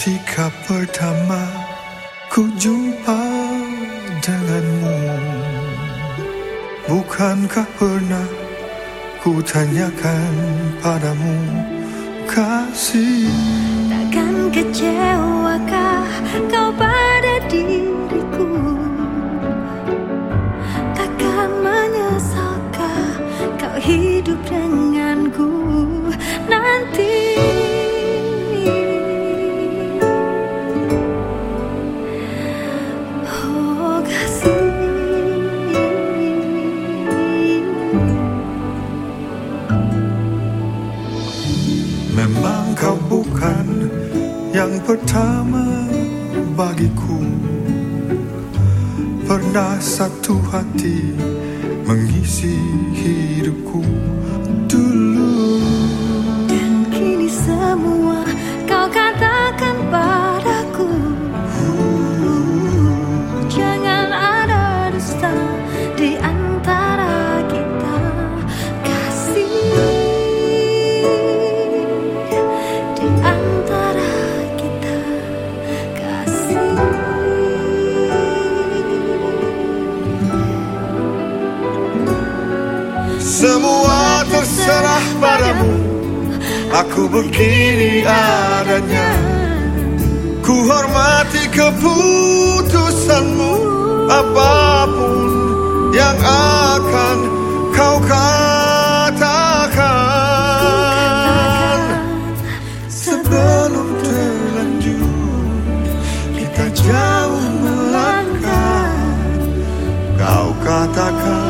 Ketika pertama ku jumpa denganmu Bukankah pernah ku tanyakan padamu kasih? Takkan kecewakah kau pada diriku Memang kau bukan yang pertama bagiku. Pernah satu hati mengisi hidupku Semua terserah padamu. Aku begini adanya. Ku hormati keputusanmu. Apa pun yang akan kau katakan. Sebelum terlanjur Kita jauh melangkah. Kau katakan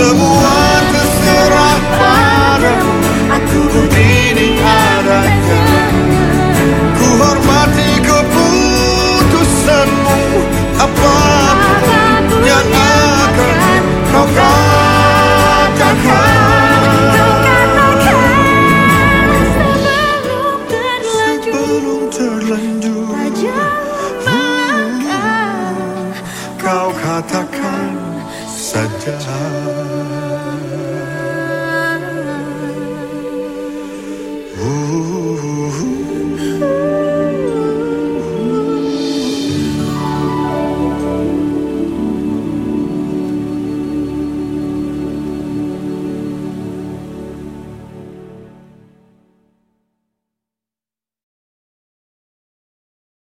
Semua terserah padamu. Aku begini adanya Ku hormati keputusanmu. Apa yang akan kau katakan. Hmm. Katakan saja.